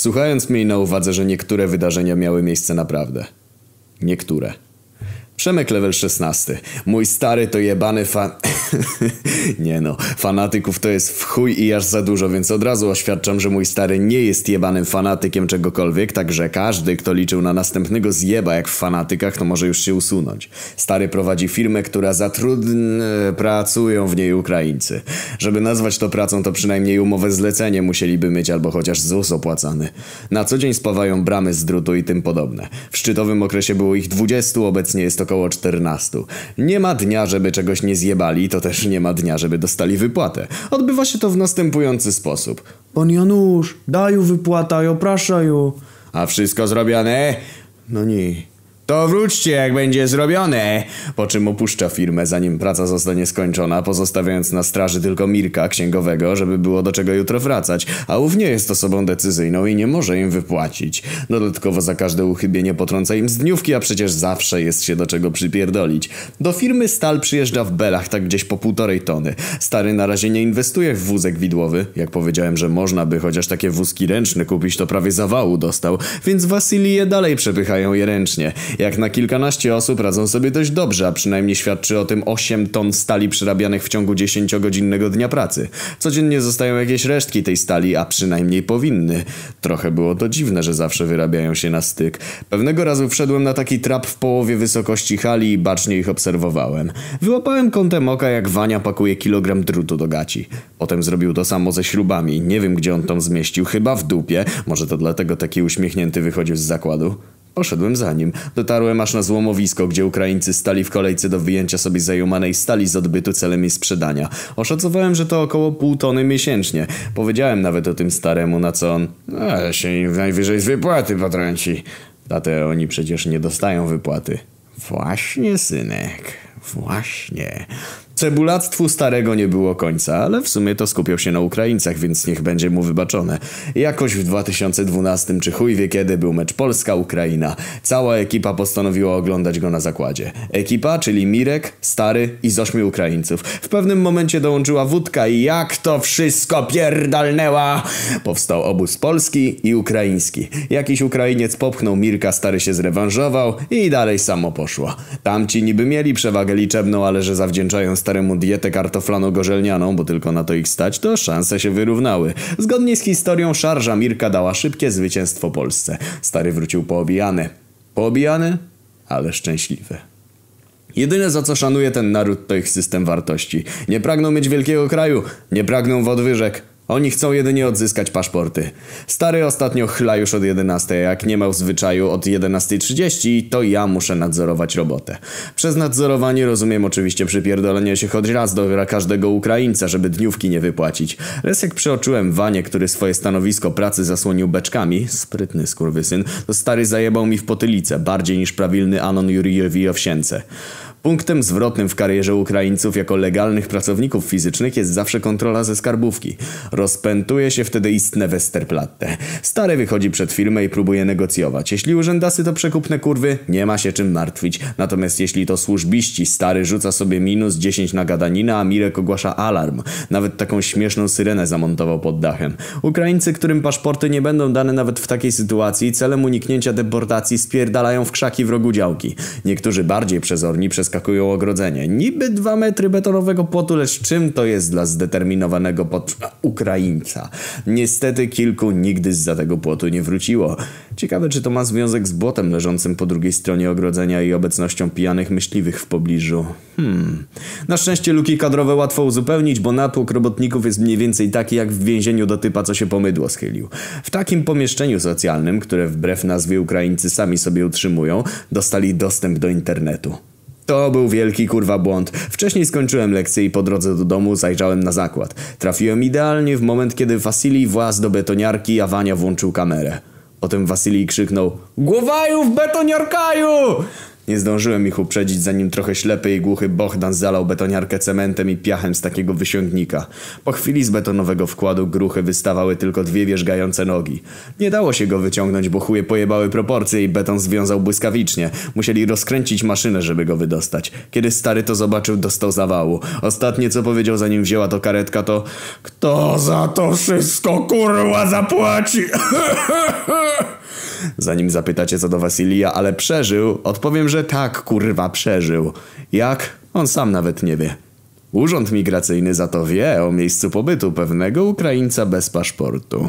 Słuchając miej na uwadze, że niektóre wydarzenia miały miejsce naprawdę. Niektóre. Przemek level 16. Mój stary to jebany fan... nie no, fanatyków to jest w chuj i aż za dużo, więc od razu oświadczam, że mój stary nie jest jebanym fanatykiem czegokolwiek, także każdy, kto liczył na następnego zjeba jak w fanatykach, to może już się usunąć. Stary prowadzi firmę, która zatrudnia... pracują w niej Ukraińcy. Żeby nazwać to pracą, to przynajmniej umowę zlecenie musieliby mieć albo chociaż ZUS opłacany. Na co dzień spawają bramy z drutu i tym podobne. W szczytowym okresie było ich 20, obecnie jest około 14. Nie ma dnia, żeby czegoś nie zjebali, to też nie ma dnia, żeby dostali wypłatę. Odbywa się to w następujący sposób. Pan Janusz, daju wypłata, ja praszaju. A wszystko zrobione? No nie. To wróćcie, jak będzie zrobione. Po czym opuszcza firmę, zanim praca zostanie skończona, pozostawiając na straży tylko Mirka, księgowego, żeby było do czego jutro wracać. A ów nie jest osobą decyzyjną i nie może im wypłacić. Dodatkowo za każde uchybienie potrąca im z dniówki, a przecież zawsze jest się do czego przypierdolić. Do firmy Stal przyjeżdża w belach tak gdzieś po półtorej tony. Stary na razie nie inwestuje w wózek widłowy. Jak powiedziałem, że można by chociaż takie wózki ręczne kupić, to prawie zawału dostał. Więc Wasylije dalej przepychają je ręcznie. Jak na kilkanaście osób radzą sobie dość dobrze, a przynajmniej świadczy o tym 8 ton stali przerabianych w ciągu 10-godzinnego dnia pracy. Codziennie zostają jakieś resztki tej stali, a przynajmniej powinny. Trochę było to dziwne, że zawsze wyrabiają się na styk. Pewnego razu wszedłem na taki trap w połowie wysokości hali i bacznie ich obserwowałem. Wyłapałem kątem oka, jak Wania pakuje kilogram drutu do gaci. Potem zrobił to samo ze śrubami. Nie wiem, gdzie on tą zmieścił. Chyba w dupie. Może to dlatego taki uśmiechnięty wychodził z zakładu. Poszedłem za nim. Dotarłem aż na złomowisko, gdzie Ukraińcy stali w kolejce do wyjęcia sobie zajumanej stali z odbytu celem jej sprzedania. Oszacowałem, że to około pół tony miesięcznie. Powiedziałem nawet o tym staremu, na co on... A, się im najwyżej z wypłaty potrąci. A te oni przecież nie dostają wypłaty. Właśnie, synek. Właśnie. Cebulactwu starego nie było końca, ale w sumie to skupiał się na Ukraińcach, więc niech będzie mu wybaczone. Jakoś w 2012 czy chuj wie kiedy był mecz Polska-Ukraina. Cała ekipa postanowiła oglądać go na zakładzie. Ekipa, czyli Mirek, Stary i z ośmiu Ukraińców. W pewnym momencie dołączyła wódka i jak to wszystko pierdalnęła! Powstał obóz polski i ukraiński. Jakiś Ukrainiec popchnął Mirka, Stary się zrewanżował i dalej samo poszło. Tamci niby mieli przewagę liczebną, ale że zawdzięczają staremu dietę kartoflano-gorzelnianą, bo tylko na to ich stać, to szanse się wyrównały. Zgodnie z historią szarża Mirka dała szybkie zwycięstwo Polsce. Stary wrócił poobijany. Poobijany, ale szczęśliwy. Jedyne za co szanuje ten naród to ich system wartości. Nie pragną mieć wielkiego kraju, nie pragną podwyżek. Oni chcą jedynie odzyskać paszporty. Stary ostatnio chla już od 11, jak nie miał zwyczaju od 11.30, to ja muszę nadzorować robotę. Przez nadzorowanie rozumiem oczywiście przypierdolenie się choć raz do każdego Ukraińca, żeby dniówki nie wypłacić. Raz jak przeoczyłem Wanie, który swoje stanowisko pracy zasłonił beczkami, sprytny skurwysyn, to stary zajebał mi w potylicę, bardziej niż prawilny Anon Jurijewi Owsience. Punktem zwrotnym w karierze Ukraińców jako legalnych pracowników fizycznych jest zawsze kontrola ze skarbówki. Rozpętuje się wtedy istne Westerplatte. Stary wychodzi przed firmę i próbuje negocjować. Jeśli urzędasy to przekupne kurwy, nie ma się czym martwić. Natomiast jeśli to służbiści, stary rzuca sobie minus 10 na gadaninę, a Mirek ogłasza alarm. Nawet taką śmieszną syrenę zamontował pod dachem. Ukraińcy, którym paszporty nie będą dane nawet w takiej sytuacji, celem uniknięcia deportacji spierdalają w krzaki w rogu działki. Niektórzy bardziej przezorni przeskakują ogrodzenie. Niby dwa metry betonowego płotu, lecz czym to jest dla zdeterminowanego pod... Ukraińca? Niestety kilku nigdy z za tego płotu nie wróciło. Ciekawe, czy to ma związek z błotem leżącym po drugiej stronie ogrodzenia i obecnością pijanych myśliwych w pobliżu. Hmm. Na szczęście luki kadrowe łatwo uzupełnić, bo natłok robotników jest mniej więcej taki jak w więzieniu do typa, co się pomydło schylił. W takim pomieszczeniu socjalnym, które wbrew nazwie Ukraińcy sami sobie utrzymują, dostali dostęp do internetu. To był wielki kurwa błąd. Wcześniej skończyłem lekcję i po drodze do domu zajrzałem na zakład. Trafiłem idealnie w moment, kiedy Wasilij włazł do betoniarki, a Wania włączył kamerę. Potem Wasilij krzyknął Głowaju w betoniarkaju! Nie zdążyłem ich uprzedzić, zanim trochę ślepy i głuchy Bohdan zalał betoniarkę cementem i piachem z takiego wysiągnika. Po chwili z betonowego wkładu gruchy wystawały tylko dwie wierzgające nogi. Nie dało się go wyciągnąć, bo chuje pojebały proporcje i beton związał błyskawicznie. Musieli rozkręcić maszynę, żeby go wydostać. Kiedy stary to zobaczył, dostał zawału. Ostatnie co powiedział zanim wzięła to karetka to Kto za to wszystko kurwa zapłaci? Zanim zapytacie co do Wasilija, ale przeżył, odpowiem, że tak, kurwa, przeżył. Jak? On sam nawet nie wie. Urząd Migracyjny za to wie o miejscu pobytu pewnego Ukraińca bez paszportu.